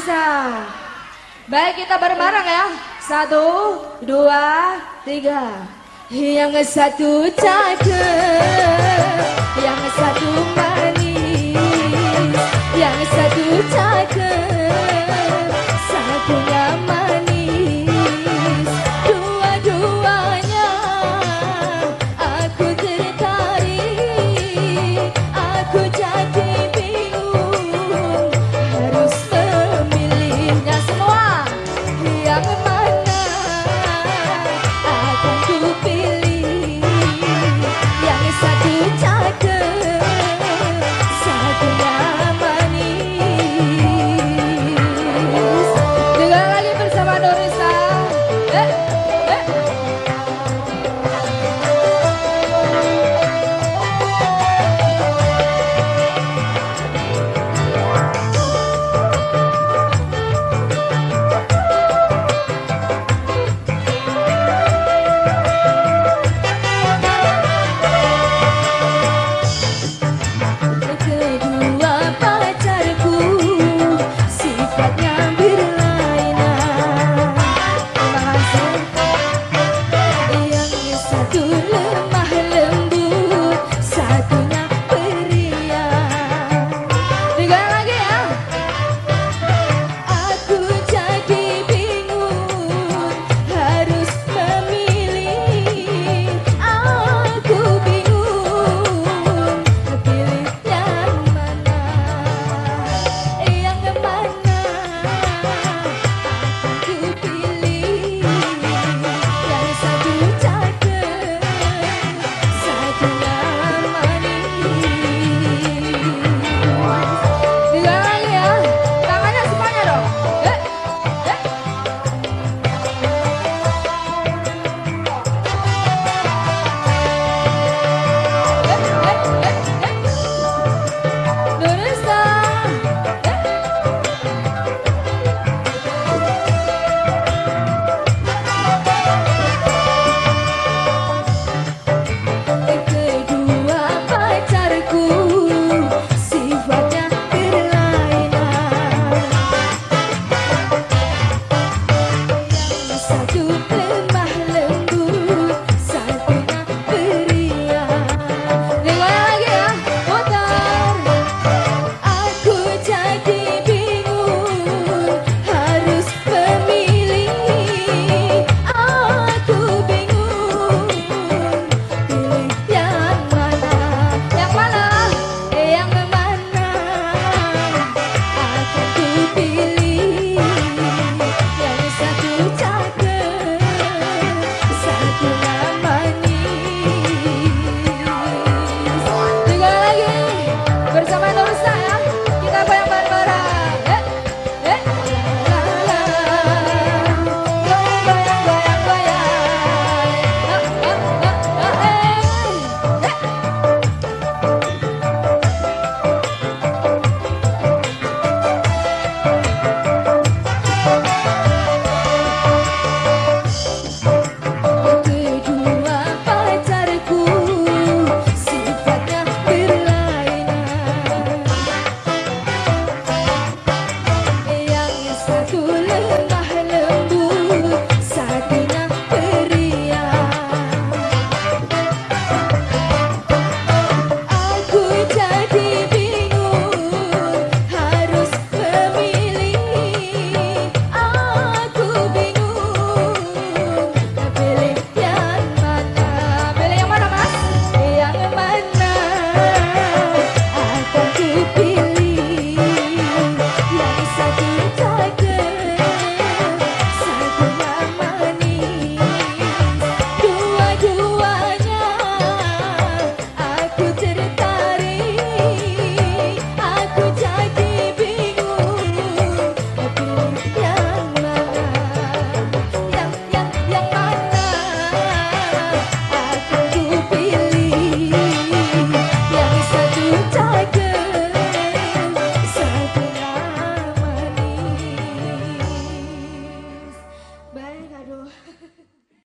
bisa Baik kita bareng-bareng ya. Satu, dua, tiga. Yang satu cakep, yang satu